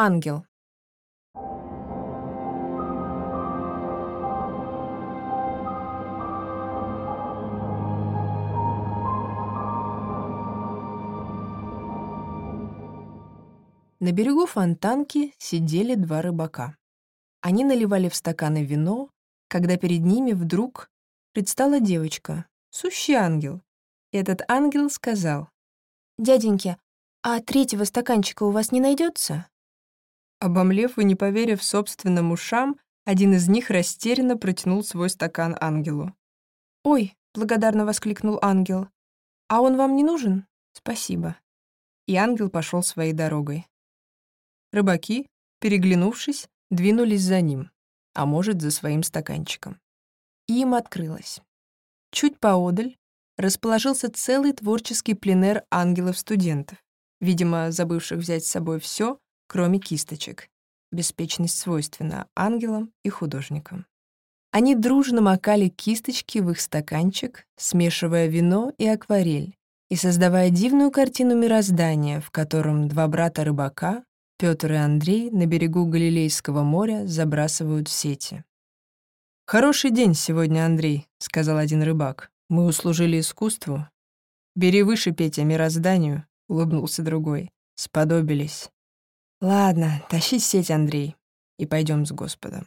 Ангел. На берегу фонтанки сидели два рыбака. Они наливали в стаканы вино, когда перед ними вдруг предстала девочка, сущий ангел. И этот ангел сказал, «Дяденьки, а третьего стаканчика у вас не найдется? Обомлев и не поверив собственным ушам, один из них растерянно протянул свой стакан ангелу. «Ой!» — благодарно воскликнул ангел. «А он вам не нужен? Спасибо». И ангел пошел своей дорогой. Рыбаки, переглянувшись, двинулись за ним, а может, за своим стаканчиком. И им открылось. Чуть поодаль расположился целый творческий пленер ангелов-студентов, видимо, забывших взять с собой все, кроме кисточек. Беспечность свойственна ангелам и художникам. Они дружно макали кисточки в их стаканчик, смешивая вино и акварель, и создавая дивную картину мироздания, в котором два брата-рыбака, Петр и Андрей, на берегу Галилейского моря забрасывают сети. «Хороший день сегодня, Андрей», — сказал один рыбак. «Мы услужили искусству». «Бери выше, Петя, мирозданию», — улыбнулся другой. «Сподобились». «Ладно, тащи сеть, Андрей, и пойдем с Господом».